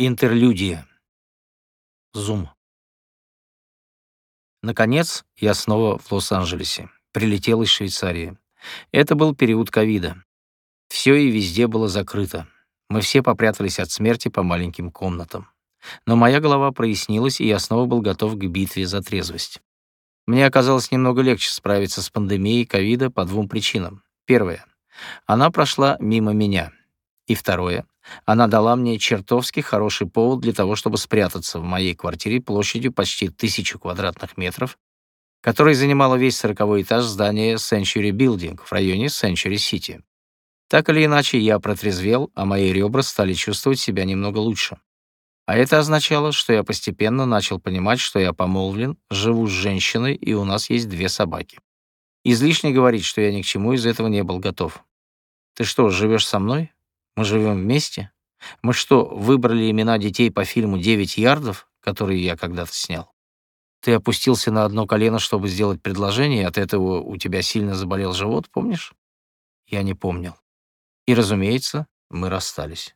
Интерлюдия. Зум. Наконец, я снова в Лос-Анджелесе. Прилетел из Швейцарии. Это был период ковида. Все и везде было закрыто. Мы все попрятались от смерти по маленьким комнатам. Но моя голова прояснилась, и я снова был готов к битве за трезвость. Мне оказалось немного легче справиться с пандемией ковида по двум причинам. Первое. Она прошла мимо меня. И второе. Она дала мне чертовски хороший повод для того, чтобы спрятаться в моей квартире площадью почти тысячу квадратных метров, которой занимала весь сороковой этаж здания Century Building в районе Century City. Так или иначе, я протрезвел, а мои ребра стали чувствовать себя немного лучше. А это означало, что я постепенно начал понимать, что я помолвлен, живу с женщиной, и у нас есть две собаки. Излишне говорить, что я ни к чему из этого не был готов. «Ты что, живешь со мной?» Мы живем вместе? Мы что, выбрали имена детей по фильму «Девять ярдов», который я когда-то снял? Ты опустился на одно колено, чтобы сделать предложение, и от этого у тебя сильно заболел живот, помнишь? Я не помнил. И, разумеется, мы расстались.